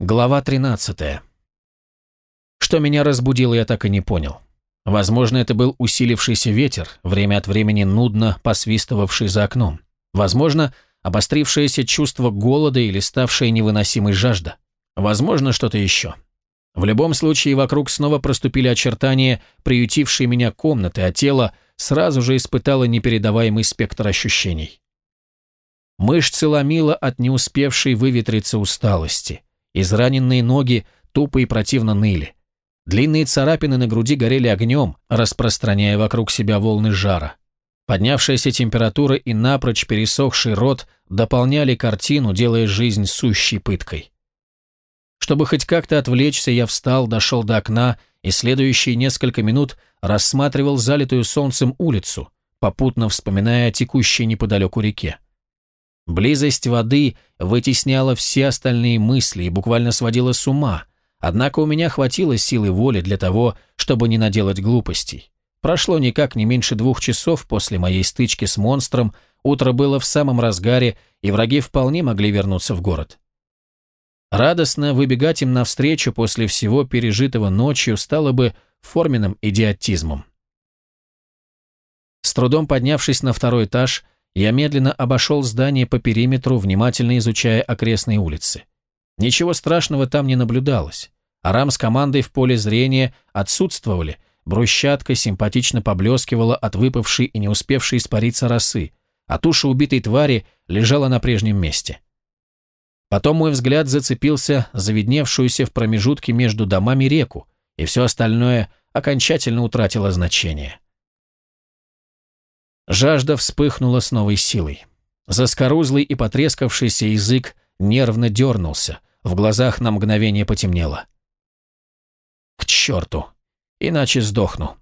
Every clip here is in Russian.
Глава 13. Что меня разбудило, я так и не понял. Возможно, это был усилившийся ветер, время от времени нудно посвистывавший за окном. Возможно, обострившееся чувство голода или ставшая невыносимой жажда. Возможно, что-то еще. В любом случае, вокруг снова проступили очертания, приютившие меня комнаты, а тело сразу же испытало непередаваемый спектр ощущений. Мышцы ломило от не успевшей выветриться усталости. Израненные ноги тупо и противно ныли. Длинные царапины на груди горели огнем, распространяя вокруг себя волны жара. Поднявшаяся температура и напрочь пересохший рот дополняли картину, делая жизнь сущей пыткой. Чтобы хоть как-то отвлечься, я встал, дошел до окна и следующие несколько минут рассматривал залитую солнцем улицу, попутно вспоминая о текущей неподалеку реке. Близость воды вытесняла все остальные мысли и буквально сводила с ума, однако у меня хватило силы воли для того, чтобы не наделать глупостей. Прошло никак не меньше двух часов после моей стычки с монстром, утро было в самом разгаре, и враги вполне могли вернуться в город. Радостно выбегать им навстречу после всего пережитого ночью стало бы форменным идиотизмом. С трудом поднявшись на второй этаж, я медленно обошел здание по периметру, внимательно изучая окрестные улицы. Ничего страшного там не наблюдалось. Арам с командой в поле зрения отсутствовали, брусчатка симпатично поблескивала от выпавшей и не успевшей испариться росы, а туша убитой твари лежала на прежнем месте. Потом мой взгляд зацепился за видневшуюся в промежутке между домами реку, и все остальное окончательно утратило значение. Жажда вспыхнула с новой силой. Заскорузлый и потрескавшийся язык нервно дернулся, в глазах на мгновение потемнело. К черту! Иначе сдохну.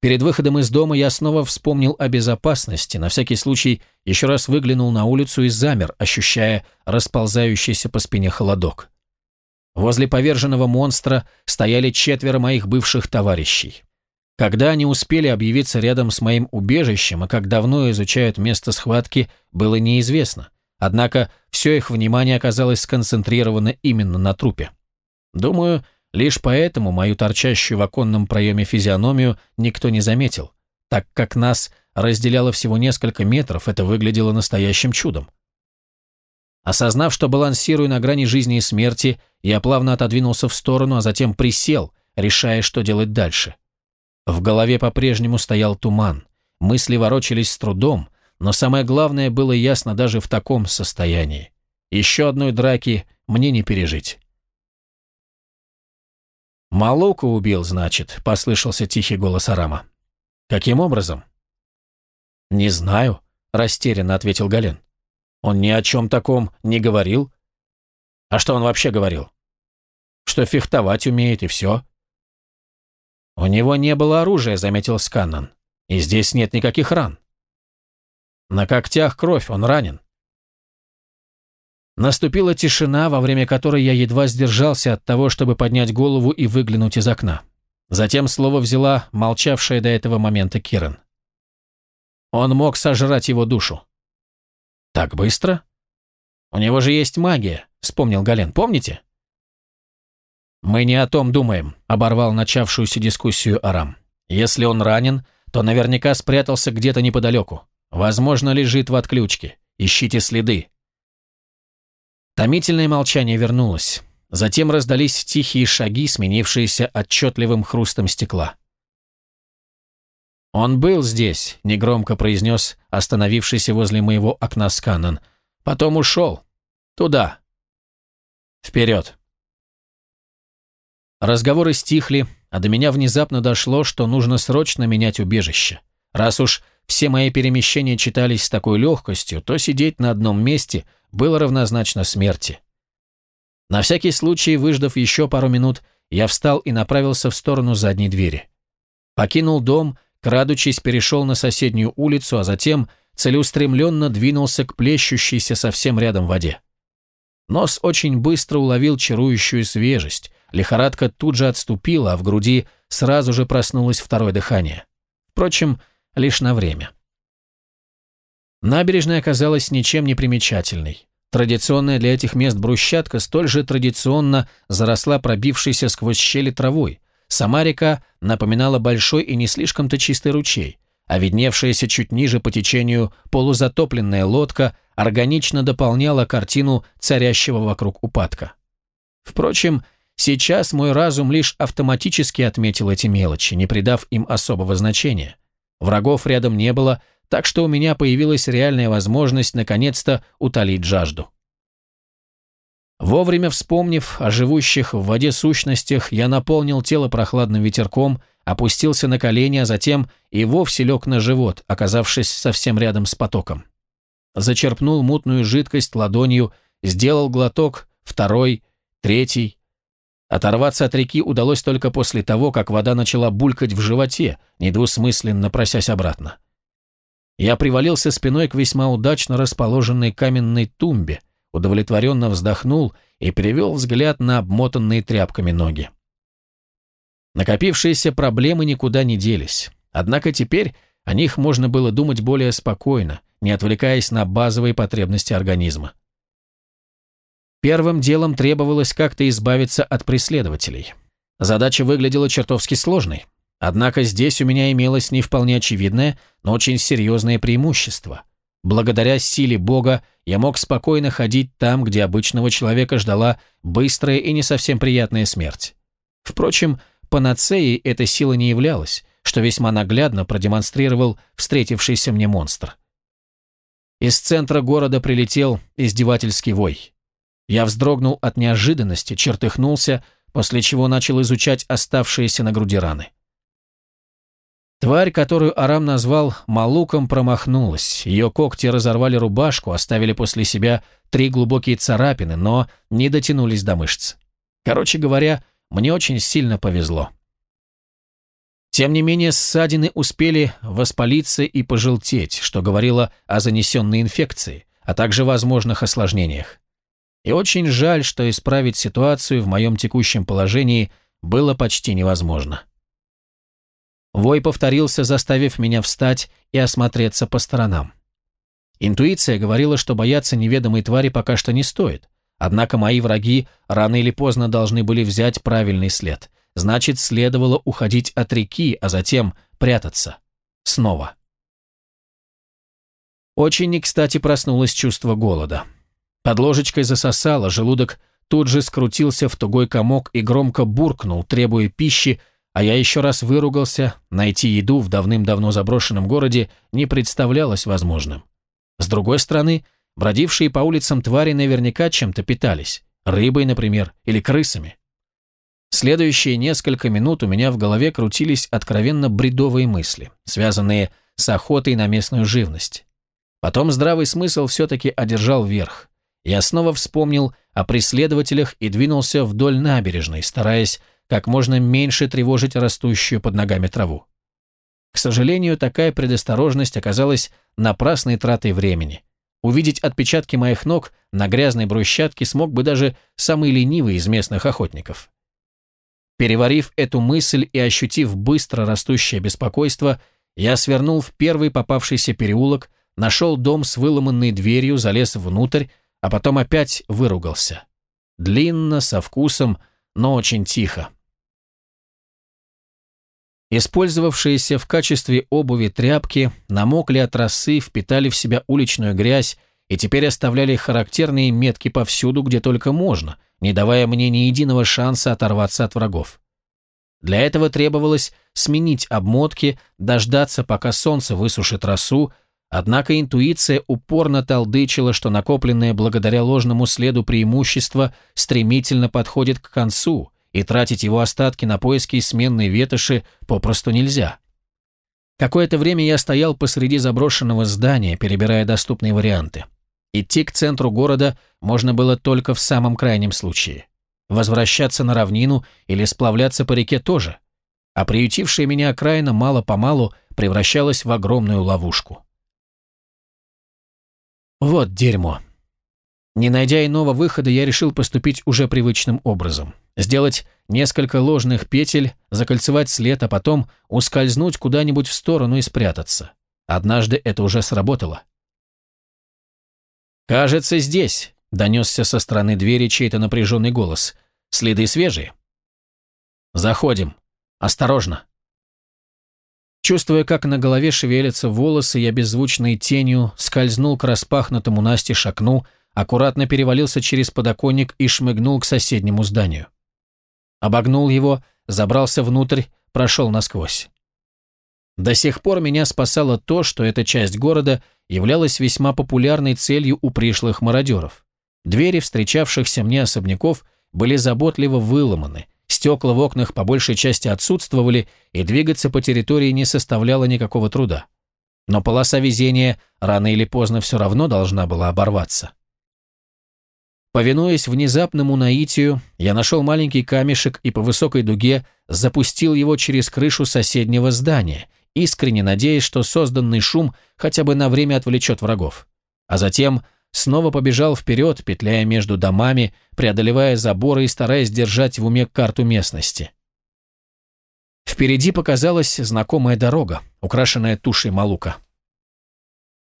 Перед выходом из дома я снова вспомнил о безопасности, на всякий случай еще раз выглянул на улицу и замер, ощущая расползающийся по спине холодок. Возле поверженного монстра стояли четверо моих бывших товарищей. Когда они успели объявиться рядом с моим убежищем и как давно изучают место схватки, было неизвестно. Однако все их внимание оказалось сконцентрировано именно на трупе. Думаю, лишь поэтому мою торчащую в оконном проеме физиономию никто не заметил, так как нас разделяло всего несколько метров, это выглядело настоящим чудом. Осознав, что балансирую на грани жизни и смерти, я плавно отодвинулся в сторону, а затем присел, решая, что делать дальше. В голове по-прежнему стоял туман. Мысли ворочались с трудом, но самое главное было ясно даже в таком состоянии. Еще одной драки мне не пережить. «Малука убил, значит», — послышался тихий голос Арама. «Каким образом?» «Не знаю», — растерянно ответил Гален. «Он ни о чем таком не говорил». «А что он вообще говорил?» «Что фехтовать умеет, и все». «У него не было оружия», — заметил Сканнан. «И здесь нет никаких ран». «На когтях кровь, он ранен». Наступила тишина, во время которой я едва сдержался от того, чтобы поднять голову и выглянуть из окна. Затем слово взяла молчавшая до этого момента Киран. Он мог сожрать его душу. «Так быстро?» «У него же есть магия», — вспомнил Гален, помните? «Мы не о том думаем», — оборвал начавшуюся дискуссию Арам. «Если он ранен, то наверняка спрятался где-то неподалеку. Возможно, лежит в отключке. Ищите следы». Томительное молчание вернулось. Затем раздались тихие шаги, сменившиеся отчетливым хрустом стекла. «Он был здесь», — негромко произнес остановившийся возле моего окна Сканнон. «Потом ушел. Туда. Вперед». Разговоры стихли, а до меня внезапно дошло, что нужно срочно менять убежище. Раз уж все мои перемещения читались с такой легкостью, то сидеть на одном месте было равнозначно смерти. На всякий случай, выждав еще пару минут, я встал и направился в сторону задней двери. Покинул дом, крадучись, перешел на соседнюю улицу, а затем целеустремленно двинулся к плещущейся совсем рядом воде. Нос очень быстро уловил чарующую свежесть, Лихорадка тут же отступила, а в груди сразу же проснулось второе дыхание. Впрочем, лишь на время. Набережная оказалась ничем не примечательной. Традиционная для этих мест брусчатка столь же традиционно заросла пробившейся сквозь щели травой. Сама река напоминала большой и не слишком-то чистый ручей, а видневшаяся чуть ниже по течению полузатопленная лодка органично дополняла картину царящего вокруг упадка. Впрочем, сейчас мой разум лишь автоматически отметил эти мелочи, не придав им особого значения. Врагов рядом не было, так что у меня появилась реальная возможность наконец-то утолить жажду. Вовремя вспомнив о живущих в воде сущностях, я наполнил тело прохладным ветерком, опустился на колени, а затем и вовсе лег на живот, оказавшись совсем рядом с потоком. Зачерпнул мутную жидкость ладонью, сделал глоток, второй, третий. Оторваться от реки удалось только после того, как вода начала булькать в животе, недвусмысленно просясь обратно. Я привалился спиной к весьма удачно расположенной каменной тумбе, удовлетворенно вздохнул и перевел взгляд на обмотанные тряпками ноги. Накопившиеся проблемы никуда не делись, однако теперь о них можно было думать более спокойно, не отвлекаясь на базовые потребности организма. Первым делом требовалось как-то избавиться от преследователей. Задача выглядела чертовски сложной. Однако здесь у меня имелось не вполне очевидное, но очень серьезное преимущество. Благодаря силе Бога я мог спокойно ходить там, где обычного человека ждала быстрая и не совсем приятная смерть. Впрочем, панацеей эта сила не являлась, что весьма наглядно продемонстрировал встретившийся мне монстр. Из центра города прилетел издевательский вой. Я вздрогнул от неожиданности, чертыхнулся, после чего начал изучать оставшиеся на груди раны. Тварь, которую Арам назвал Малуком, промахнулась. Ее когти разорвали рубашку, оставили после себя три глубокие царапины, но не дотянулись до мышц. Короче говоря, мне очень сильно повезло. Тем не менее, ссадины успели воспалиться и пожелтеть, что говорило о занесенной инфекции, а также возможных осложнениях. И очень жаль, что исправить ситуацию в моем текущем положении было почти невозможно. Вой повторился, заставив меня встать и осмотреться по сторонам. Интуиция говорила, что бояться неведомой твари пока что не стоит. Однако мои враги рано или поздно должны были взять правильный след. Значит, следовало уходить от реки, а затем прятаться. Снова. Очень кстати проснулось чувство голода. Под ложечкой засосало, желудок тут же скрутился в тугой комок и громко буркнул, требуя пищи, а я еще раз выругался, найти еду в давным-давно заброшенном городе не представлялось возможным. С другой стороны, бродившие по улицам твари наверняка чем-то питались, рыбой, например, или крысами. Следующие несколько минут у меня в голове крутились откровенно бредовые мысли, связанные с охотой на местную живность. Потом здравый смысл все-таки одержал верх. Я снова вспомнил о преследователях и двинулся вдоль набережной, стараясь как можно меньше тревожить растущую под ногами траву. К сожалению, такая предосторожность оказалась напрасной тратой времени. Увидеть отпечатки моих ног на грязной брусчатке смог бы даже самый ленивый из местных охотников. Переварив эту мысль и ощутив быстро растущее беспокойство, я свернул в первый попавшийся переулок, нашел дом с выломанной дверью, залез внутрь, а потом опять выругался. Длинно, со вкусом, но очень тихо. Использовавшиеся в качестве обуви тряпки намокли от росы, впитали в себя уличную грязь и теперь оставляли характерные метки повсюду, где только можно, не давая мне ни единого шанса оторваться от врагов. Для этого требовалось сменить обмотки, дождаться, пока солнце высушит росу, однако интуиция упорно толдычила, что накопленное благодаря ложному следу преимущество стремительно подходит к концу, и тратить его остатки на поиски сменной ветоши попросту нельзя. Какое-то время я стоял посреди заброшенного здания, перебирая доступные варианты. Идти к центру города можно было только в самом крайнем случае. Возвращаться на равнину или сплавляться по реке тоже. А приютившая меня окраина мало-помалу превращалась в огромную ловушку. Вот дерьмо. Не найдя иного выхода, я решил поступить уже привычным образом. Сделать несколько ложных петель, закольцевать след, а потом ускользнуть куда-нибудь в сторону и спрятаться. Однажды это уже сработало. «Кажется, здесь», донесся со стороны двери чей-то напряженный голос. «Следы свежие?» «Заходим. Осторожно!» Чувствуя, как на голове шевелятся волосы, я беззвучной тенью скользнул к распахнутому Насте шакну, аккуратно перевалился через подоконник и шмыгнул к соседнему зданию. Обогнул его, забрался внутрь, прошел насквозь. До сих пор меня спасало то, что эта часть города являлась весьма популярной целью у пришлых мародеров. Двери встречавшихся мне особняков были заботливо выломаны, стекла в окнах по большей части отсутствовали, и двигаться по территории не составляло никакого труда. Но полоса везения рано или поздно все равно должна была оборваться. Повинуясь внезапному наитию, я нашел маленький камешек и по высокой дуге запустил его через крышу соседнего здания, искренне надеясь, что созданный шум хотя бы на время отвлечет врагов. А затем снова побежал вперед, петляя между домами, преодолевая заборы и стараясь держать в уме карту местности. Впереди показалась знакомая дорога, украшенная тушей малука.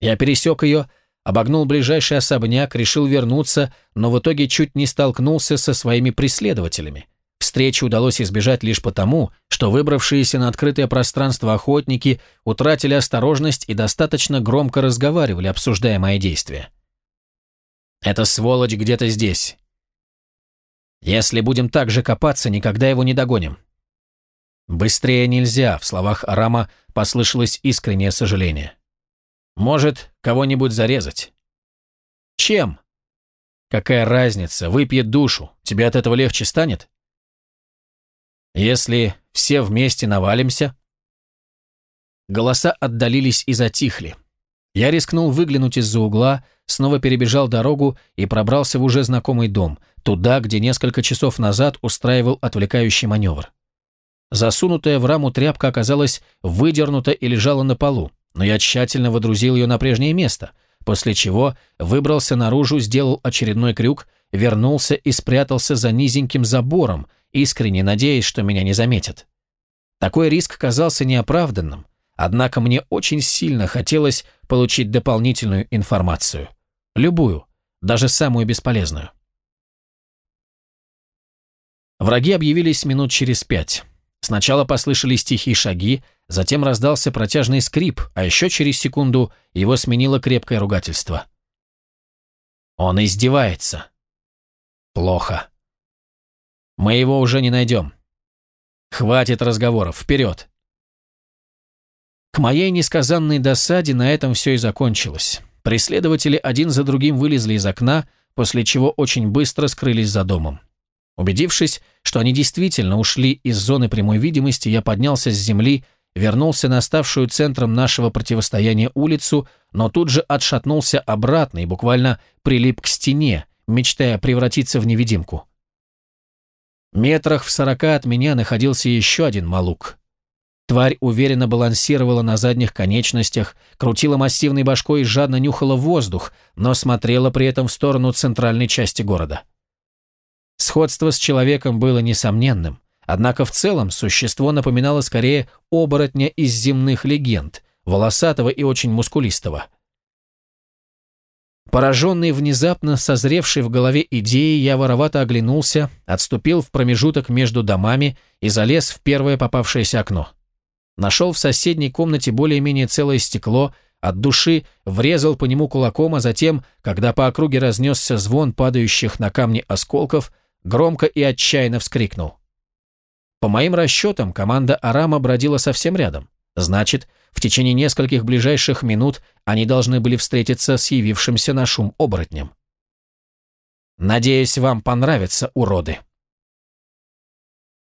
Я пересек ее, обогнул ближайший особняк, решил вернуться, но в итоге чуть не столкнулся со своими преследователями. Встречи удалось избежать лишь потому, что выбравшиеся на открытое пространство охотники утратили осторожность и достаточно громко разговаривали, обсуждая мои действия. «Эта сволочь где-то здесь. Если будем так же копаться, никогда его не догоним». «Быстрее нельзя», — в словах Арама послышалось искреннее сожаление. «Может, кого-нибудь зарезать?» «Чем?» «Какая разница? Выпьет душу. Тебе от этого легче станет?» Если все вместе навалимся...» Голоса отдалились и затихли. Я рискнул выглянуть из-за угла, снова перебежал дорогу и пробрался в уже знакомый дом, туда, где несколько часов назад устраивал отвлекающий маневр. Засунутая в раму тряпка оказалась выдернута и лежала на полу, но я тщательно водрузил ее на прежнее место, после чего выбрался наружу, сделал очередной крюк, вернулся и спрятался за низеньким забором, искренне надеясь, что меня не заметят. Такой риск казался неоправданным, однако мне очень сильно хотелось получить дополнительную информацию. Любую, даже самую бесполезную. Враги объявились минут через пять. Сначала послышались тихие шаги, затем раздался протяжный скрип, а еще через секунду его сменило крепкое ругательство. «Он издевается», Плохо. Мы его уже не найдем. Хватит разговоров, вперед. К моей несказанной досаде на этом все и закончилось. Преследователи один за другим вылезли из окна, после чего очень быстро скрылись за домом. Убедившись, что они действительно ушли из зоны прямой видимости, я поднялся с земли, вернулся на ставшую центром нашего противостояния улицу, но тут же отшатнулся обратно и буквально прилип к стене, мечтая превратиться в невидимку. Метрах в сорока от меня находился еще один малук. Тварь уверенно балансировала на задних конечностях, крутила массивной башкой и жадно нюхала воздух, но смотрела при этом в сторону центральной части города. Сходство с человеком было несомненным, однако в целом существо напоминало скорее оборотня из земных легенд, волосатого и очень мускулистого. Пораженный внезапно созревшей в голове идеей, я воровато оглянулся, отступил в промежуток между домами и залез в первое попавшееся окно. Нашел в соседней комнате более-менее целое стекло, от души врезал по нему кулаком, а затем, когда по округе разнесся звон падающих на камни осколков, громко и отчаянно вскрикнул. По моим расчетам, команда Арама бродила совсем рядом. Значит, в течение нескольких ближайших минут они должны были встретиться с явившимся на шум оборотнем. «Надеюсь, вам понравятся уроды».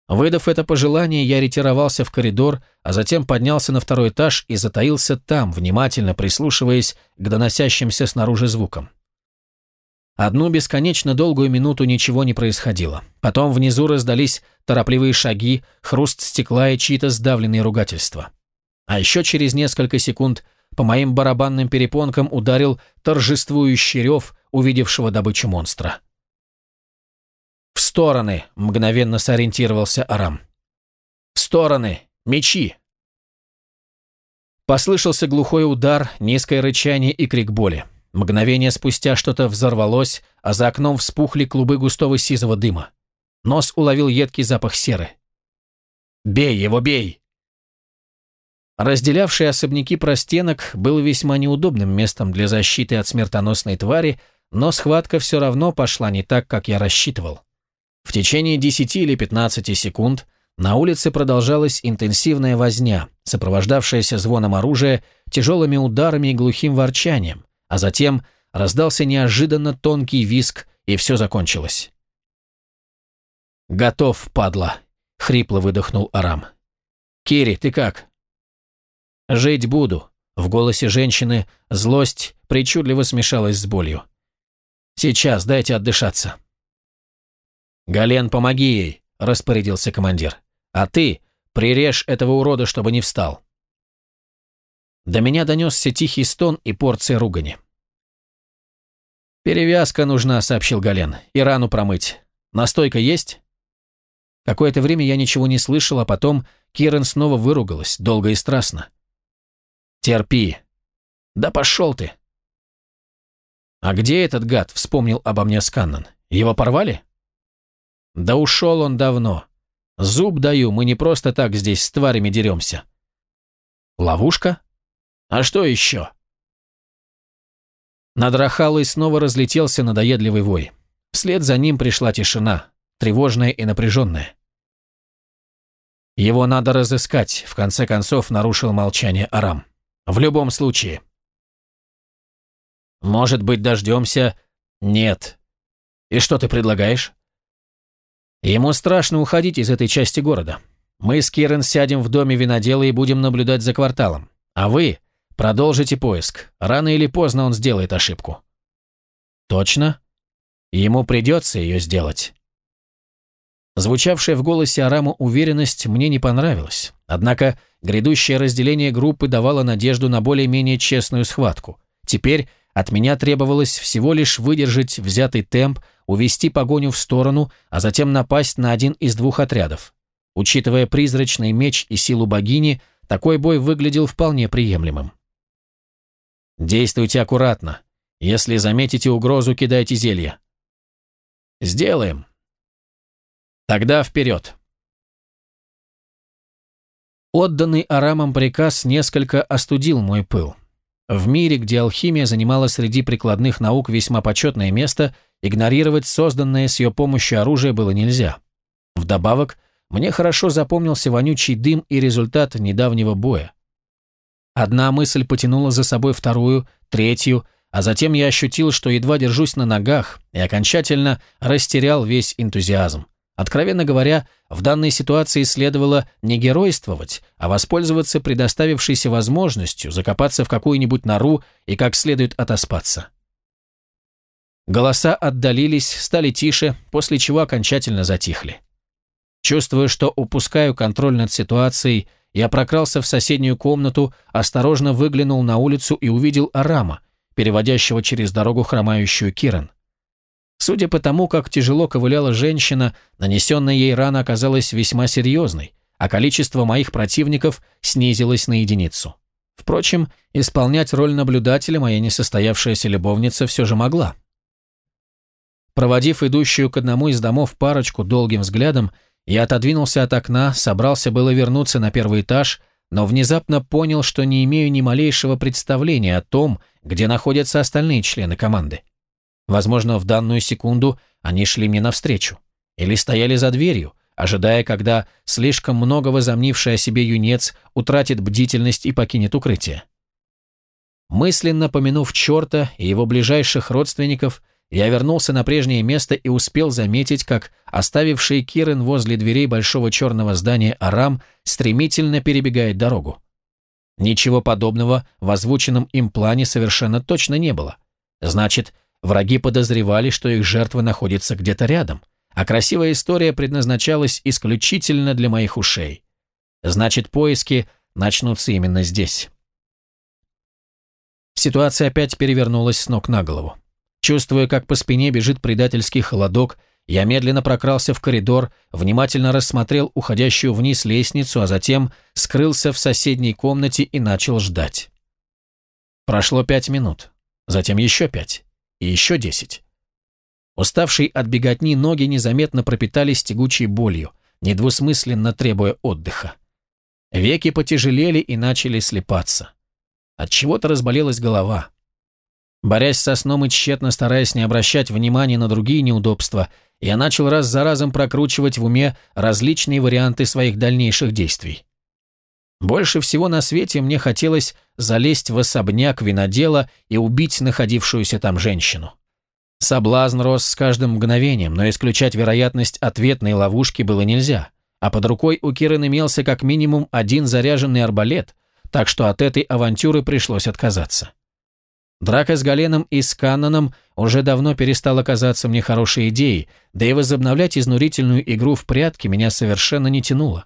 Выдав это пожелание, я ретировался в коридор, а затем поднялся на второй этаж и затаился там, внимательно прислушиваясь к доносящимся снаружи звукам. Одну бесконечно долгую минуту ничего не происходило. Потом внизу раздались торопливые шаги, хруст стекла и чьи-то сдавленные ругательства. А еще через несколько секунд по моим барабанным перепонкам ударил торжествующий рев увидевшего добычу монстра. «В стороны!» — мгновенно сориентировался Арам. «В стороны! Мечи!» Послышался глухой удар, низкое рычание и крик боли. Мгновение спустя что-то взорвалось, а за окном вспухли клубы густого сизого дыма. Нос уловил едкий запах серы. «Бей его, бей!» Разделявший особняки простенок был весьма неудобным местом для защиты от смертоносной твари, но схватка все равно пошла не так, как я рассчитывал. В течение 10 или 15 секунд на улице продолжалась интенсивная возня, сопровождавшаяся звоном оружия, тяжелыми ударами и глухим ворчанием, а затем раздался неожиданно тонкий виск, и все закончилось. «Готов, падла!» — хрипло выдохнул Арам. «Кири, ты как?» «Жить буду», — в голосе женщины злость причудливо смешалась с болью. «Сейчас дайте отдышаться». «Гален, помоги ей», — распорядился командир. «А ты прирежь этого урода, чтобы не встал». До меня донесся тихий стон и порция ругани. «Перевязка нужна», — сообщил Гален, — «и рану промыть. Настойка есть?» Какое-то время я ничего не слышал, а потом Кирен снова выругалась, долго и страстно. «Терпи». «Да пошел ты». «А где этот гад?» — вспомнил обо мне Сканнан. «Его порвали?» «Да ушел он давно. Зуб даю, мы не просто так здесь с тварями деремся». «Ловушка? А что еще?» Над Рахалой снова разлетелся надоедливый вой. Вслед за ним пришла тишина, тревожная и напряженная. «Его надо разыскать», — в конце концов нарушил молчание Арам. «В любом случае». «Может быть, дождемся?» «Нет». «И что ты предлагаешь?» «Ему страшно уходить из этой части города. Мы с Кирен сядем в доме винодела и будем наблюдать за кварталом. А вы Продолжите поиск. Рано или поздно он сделает ошибку. Точно? Ему придется ее сделать. Звучавшая в голосе Арама уверенность мне не понравилась. Однако грядущее разделение группы давало надежду на более-менее честную схватку. Теперь от меня требовалось всего лишь выдержать взятый темп, увести погоню в сторону, а затем напасть на один из двух отрядов. Учитывая призрачный меч и силу богини, такой бой выглядел вполне приемлемым. Действуйте аккуратно. Если заметите угрозу, кидайте зелье. Сделаем. Тогда вперед. Отданный Арамом приказ несколько остудил мой пыл. В мире, где алхимия занимала среди прикладных наук весьма почетное место, игнорировать созданное с ее помощью оружие было нельзя. Вдобавок, мне хорошо запомнился вонючий дым и результат недавнего боя. Одна мысль потянула за собой вторую, третью, а затем я ощутил, что едва держусь на ногах и окончательно растерял весь энтузиазм. Откровенно говоря, в данной ситуации следовало не геройствовать, а воспользоваться предоставившейся возможностью закопаться в какую-нибудь нору и как следует отоспаться. Голоса отдалились, стали тише, после чего окончательно затихли. Чувствуя, что упускаю контроль над ситуацией, я прокрался в соседнюю комнату, осторожно выглянул на улицу и увидел Арама, переводящего через дорогу хромающую Киран. Судя по тому, как тяжело ковыляла женщина, нанесенная ей рана оказалась весьма серьезной, а количество моих противников снизилось на единицу. Впрочем, исполнять роль наблюдателя моя несостоявшаяся любовница все же могла. Проводив идущую к одному из домов парочку долгим взглядом, я отодвинулся от окна, собрался было вернуться на первый этаж, но внезапно понял, что не имею ни малейшего представления о том, где находятся остальные члены команды. Возможно, в данную секунду они шли мне навстречу. Или стояли за дверью, ожидая, когда слишком много возомнивший о себе юнец утратит бдительность и покинет укрытие. Мысленно помянув черта и его ближайших родственников, я вернулся на прежнее место и успел заметить, как оставивший Кирен возле дверей большого черного здания Арам стремительно перебегает дорогу. Ничего подобного в озвученном им плане совершенно точно не было. Значит, враги подозревали, что их жертва находится где-то рядом, а красивая история предназначалась исключительно для моих ушей. Значит, поиски начнутся именно здесь. Ситуация опять перевернулась с ног на голову. Чувствуя, как по спине бежит предательский холодок, я медленно прокрался в коридор, внимательно рассмотрел уходящую вниз лестницу, а затем скрылся в соседней комнате и начал ждать. Прошло пять минут. затем еще пять и еще десять. Уставшие от беготни ноги незаметно пропитались тягучей болью, недвусмысленно требуя отдыха. Веки потяжелели и начали слепаться. От чего-то разболелась голова. Борясь со сном и тщетно стараясь не обращать внимания на другие неудобства, я начал раз за разом прокручивать в уме различные варианты своих дальнейших действий. Больше всего на свете мне хотелось залезть в особняк винодела и убить находившуюся там женщину. Соблазн рос с каждым мгновением, но исключать вероятность ответной ловушки было нельзя, а под рукой у Кирен имелся как минимум один заряженный арбалет, так что от этой авантюры пришлось отказаться. Драка с Галеном и с Канноном уже давно перестала казаться мне хорошей идеей, да и возобновлять изнурительную игру в прятки меня совершенно не тянуло.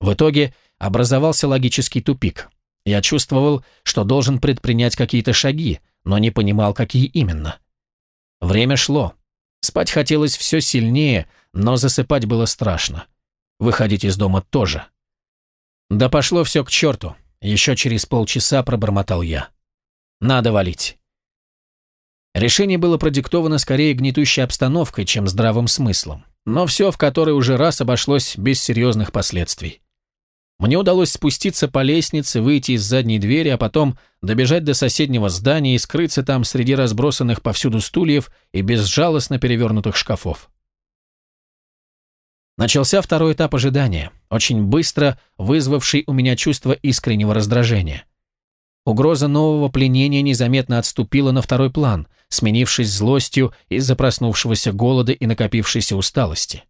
В итоге образовался логический тупик. Я чувствовал, что должен предпринять какие-то шаги, но не понимал, какие именно. Время шло. Спать хотелось все сильнее, но засыпать было страшно. Выходить из дома тоже. Да пошло все к черту. Еще через полчаса пробормотал я. Надо валить. Решение было продиктовано скорее гнетущей обстановкой, чем здравым смыслом, но все в которой уже раз обошлось без серьезных последствий. Мне удалось спуститься по лестнице, выйти из задней двери, а потом добежать до соседнего здания и скрыться там среди разбросанных повсюду стульев и безжалостно перевернутых шкафов. Начался второй этап ожидания, очень быстро вызвавший у меня чувство искреннего раздражения. Угроза нового пленения незаметно отступила на второй план, сменившись злостью из-за проснувшегося голода и накопившейся усталости.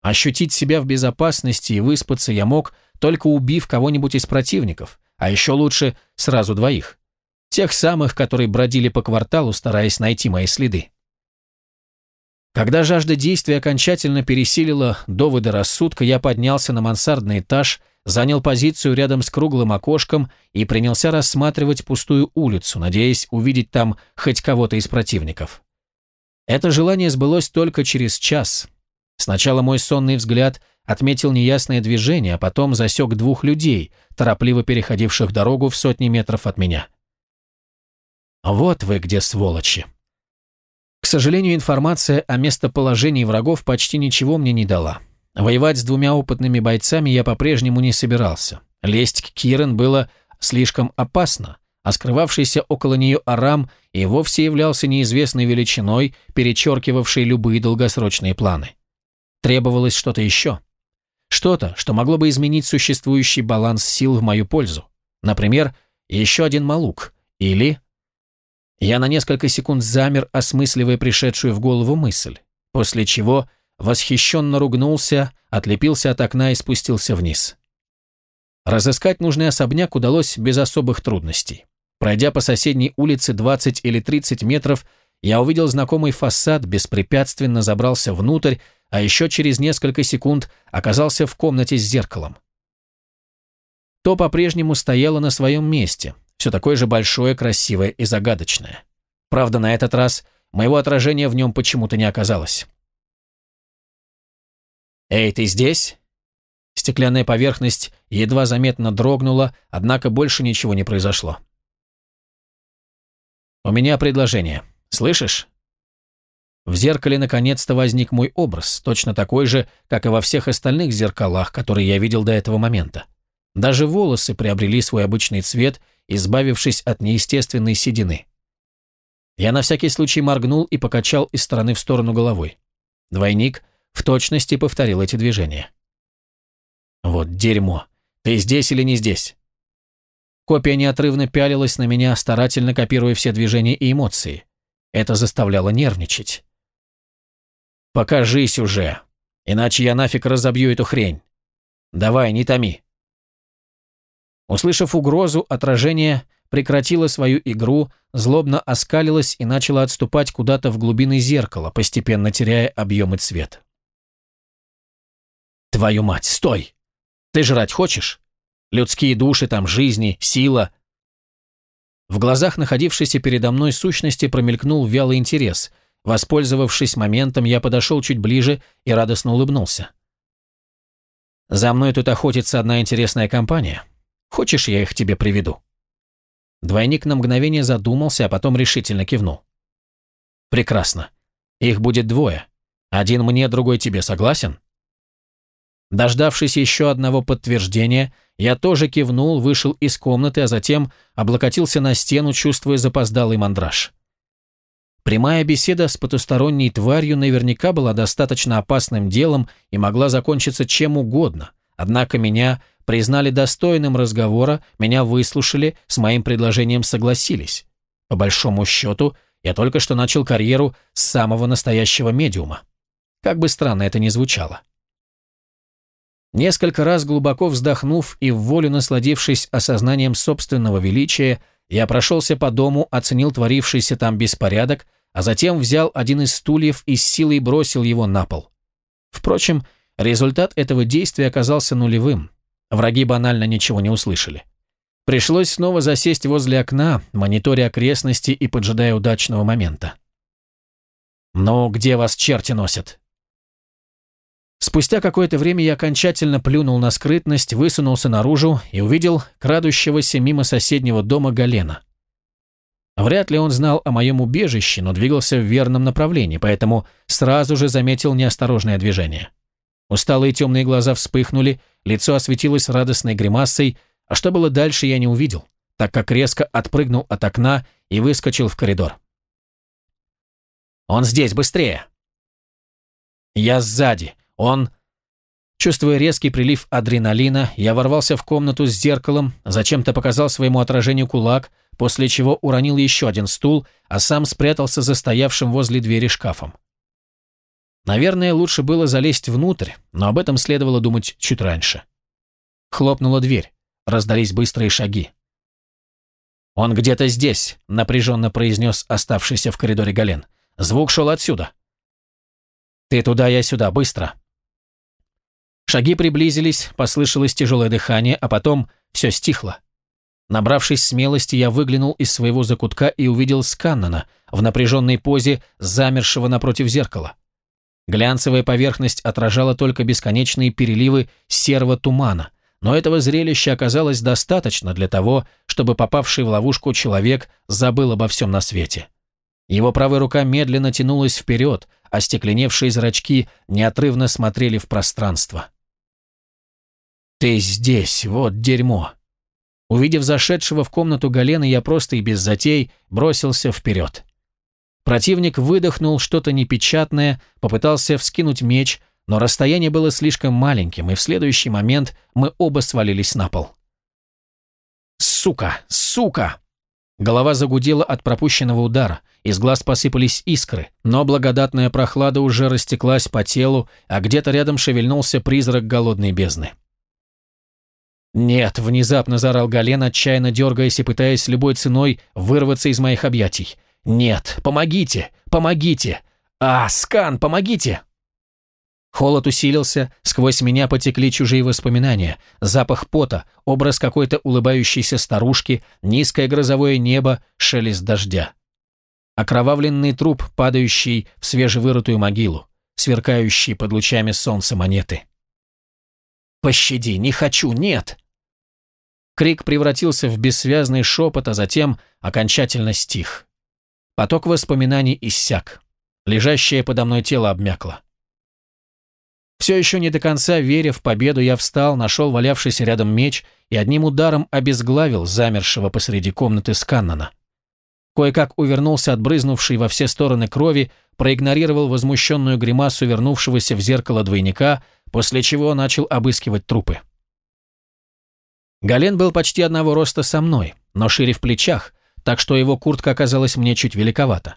Ощутить себя в безопасности и выспаться я мог, только убив кого-нибудь из противников, а еще лучше сразу двоих. Тех самых, которые бродили по кварталу, стараясь найти мои следы. Когда жажда действия окончательно пересилила доводы рассудка, я поднялся на мансардный этаж, занял позицию рядом с круглым окошком и принялся рассматривать пустую улицу, надеясь увидеть там хоть кого-то из противников. Это желание сбылось только через час. Сначала мой сонный взгляд отметил неясное движение, а потом засек двух людей, торопливо переходивших дорогу в сотни метров от меня. «Вот вы где, сволочи!» К сожалению, информация о местоположении врагов почти ничего мне не дала. Воевать с двумя опытными бойцами я по-прежнему не собирался. Лезть к Кирен было слишком опасно, а скрывавшийся около нее Арам и вовсе являлся неизвестной величиной, перечеркивавшей любые долгосрочные планы. Требовалось что-то еще. Что-то, что могло бы изменить существующий баланс сил в мою пользу. Например, еще один Малук. Или я на несколько секунд замер, осмысливая пришедшую в голову мысль, после чего восхищенно ругнулся, отлепился от окна и спустился вниз. Разыскать нужный особняк удалось без особых трудностей. Пройдя по соседней улице 20 или 30 метров, я увидел знакомый фасад, беспрепятственно забрался внутрь, а еще через несколько секунд оказался в комнате с зеркалом. То по-прежнему стояло на своем месте – все такое же большое, красивое и загадочное. Правда, на этот раз моего отражения в нем почему-то не оказалось. «Эй, ты здесь?» Стеклянная поверхность едва заметно дрогнула, однако больше ничего не произошло. «У меня предложение. Слышишь?» В зеркале наконец-то возник мой образ, точно такой же, как и во всех остальных зеркалах, которые я видел до этого момента. Даже волосы приобрели свой обычный цвет избавившись от неестественной седины. Я на всякий случай моргнул и покачал из стороны в сторону головой. Двойник в точности повторил эти движения. «Вот дерьмо! Ты здесь или не здесь?» Копия неотрывно пялилась на меня, старательно копируя все движения и эмоции. Это заставляло нервничать. «Покажись уже, иначе я нафиг разобью эту хрень. Давай, не томи». Услышав угрозу, отражение прекратило свою игру, злобно оскалилось и начало отступать куда-то в глубины зеркала, постепенно теряя объем и цвет. «Твою мать, стой! Ты жрать хочешь? Людские души, там жизни, сила!» В глазах находившейся передо мной сущности промелькнул вялый интерес. Воспользовавшись моментом, я подошел чуть ближе и радостно улыбнулся. «За мной тут охотится одна интересная компания. Хочешь, я их тебе приведу?» Двойник на мгновение задумался, а потом решительно кивнул. «Прекрасно. Их будет двое. Один мне, другой тебе. Согласен?» Дождавшись еще одного подтверждения, я тоже кивнул, вышел из комнаты, а затем облокотился на стену, чувствуя запоздалый мандраж. Прямая беседа с потусторонней тварью наверняка была достаточно опасным делом и могла закончиться чем угодно, однако меня признали достойным разговора, меня выслушали, с моим предложением согласились. По большому счету, я только что начал карьеру с самого настоящего медиума. Как бы странно это ни звучало. Несколько раз глубоко вздохнув и в волю насладившись осознанием собственного величия, я прошелся по дому, оценил творившийся там беспорядок, а затем взял один из стульев и с силой бросил его на пол. Впрочем, результат этого действия оказался нулевым. Враги банально ничего не услышали. Пришлось снова засесть возле окна, мониторя окрестности и поджидая удачного момента. «Ну, где вас черти носят?» Спустя какое-то время я окончательно плюнул на скрытность, высунулся наружу и увидел крадущегося мимо соседнего дома Галена. Вряд ли он знал о моем убежище, но двигался в верном направлении, поэтому сразу же заметил неосторожное движение. Усталые темные глаза вспыхнули, лицо осветилось радостной гримасой, а что было дальше, я не увидел, так как резко отпрыгнул от окна и выскочил в коридор. «Он здесь, быстрее!» «Я сзади!» Он... Чувствуя резкий прилив адреналина, я ворвался в комнату с зеркалом, зачем-то показал своему отражению кулак, после чего уронил еще один стул, а сам спрятался за стоявшим возле двери шкафом. Наверное, лучше было залезть внутрь, но об этом следовало думать чуть раньше. Хлопнула дверь, раздались быстрые шаги. «Он где-то здесь», — напряженно произнес оставшийся в коридоре Гален. «Звук шел отсюда». «Ты туда, я сюда, быстро», Шаги приблизились, послышалось тяжелое дыхание, а потом все стихло. Набравшись смелости, я выглянул из своего закутка и увидел Сканнана в напряженной позе, замершего напротив зеркала. Глянцевая поверхность отражала только бесконечные переливы серого тумана, но этого зрелища оказалось достаточно для того, чтобы попавший в ловушку человек забыл обо всем на свете. Его правая рука медленно тянулась вперед, а стекленевшие зрачки неотрывно смотрели в пространство. «Ты здесь, вот дерьмо!» Увидев зашедшего в комнату Галена, я просто и без затей бросился вперед. Противник выдохнул что-то непечатное, попытался вскинуть меч, но расстояние было слишком маленьким, и в следующий момент мы оба свалились на пол. «Сука! Сука!» Голова загудела от пропущенного удара, из глаз посыпались искры, но благодатная прохлада уже растеклась по телу, а где-то рядом шевельнулся призрак голодной бездны. «Нет!» – внезапно заорал Гален, отчаянно дергаясь и пытаясь любой ценой вырваться из моих объятий. «Нет! Помогите! Помогите! А, Скан, помогите!» Холод усилился, сквозь меня потекли чужие воспоминания, запах пота, образ какой-то улыбающейся старушки, низкое грозовое небо, шелест дождя. Окровавленный труп, падающий в свежевырытую могилу, сверкающий под лучами солнца монеты. «Пощади, не хочу, нет!» Крик превратился в бессвязный шепот, а затем окончательно стих. Поток воспоминаний иссяк. Лежащее подо мной тело обмякло. Все еще не до конца веря в победу, я встал, нашел валявшийся рядом меч и одним ударом обезглавил замершего посреди комнаты Сканнана. Кое-как увернулся от брызнувшей во все стороны крови, проигнорировал возмущенную гримасу вернувшегося в зеркало двойника, после чего начал обыскивать трупы. Гален был почти одного роста со мной, но шире в плечах, так что его куртка оказалась мне чуть великовата.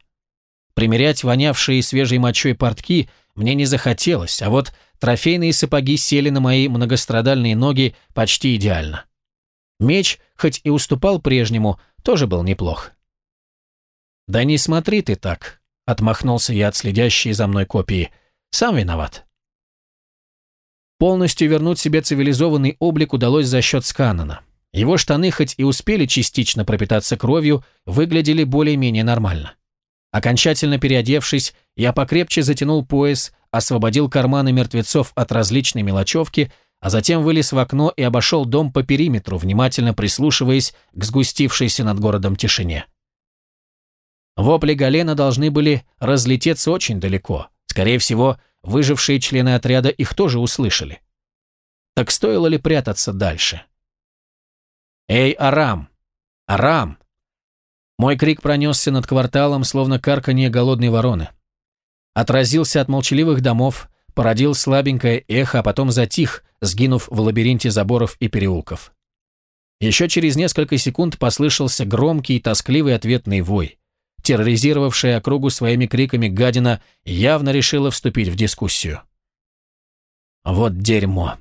Примерять вонявшие свежей мочой портки мне не захотелось, а вот трофейные сапоги сели на мои многострадальные ноги почти идеально. Меч, хоть и уступал прежнему, тоже был неплох. «Да не смотри ты так», — отмахнулся я от следящей за мной копии. «Сам виноват». Полностью вернуть себе цивилизованный облик удалось за счет Сканана. Его штаны, хоть и успели частично пропитаться кровью, выглядели более-менее нормально. Окончательно переодевшись, я покрепче затянул пояс, освободил карманы мертвецов от различной мелочевки, а затем вылез в окно и обошел дом по периметру, внимательно прислушиваясь к сгустившейся над городом тишине. Вопли Галена должны были разлететься очень далеко. Скорее всего, выжившие члены отряда их тоже услышали. Так стоило ли прятаться дальше? «Эй, Арам! Арам!» Мой крик пронесся над кварталом, словно карканье голодной вороны. Отразился от молчаливых домов, породил слабенькое эхо, а потом затих, сгинув в лабиринте заборов и переулков. Еще через несколько секунд послышался громкий и тоскливый ответный вой. Терроризировавшая округу своими криками гадина явно решила вступить в дискуссию. Вот дерьмо.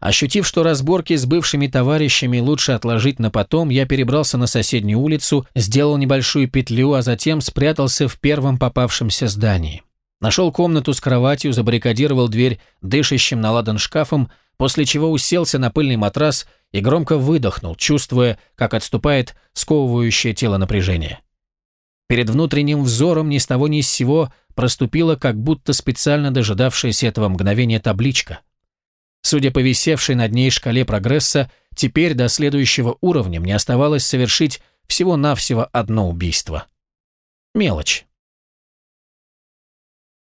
Ощутив, что разборки с бывшими товарищами лучше отложить на потом, я перебрался на соседнюю улицу, сделал небольшую петлю, а затем спрятался в первом попавшемся здании. Нашел комнату с кроватью, забаррикадировал дверь дышащим наладан шкафом, после чего уселся на пыльный матрас и громко выдохнул, чувствуя, как отступает сковывающее тело напряжение. Перед внутренним взором ни с того ни с сего проступила как будто специально дожидавшаяся этого мгновения табличка – Судя по висевшей над ней шкале прогресса, теперь до следующего уровня мне оставалось совершить всего-навсего одно убийство. Мелочь.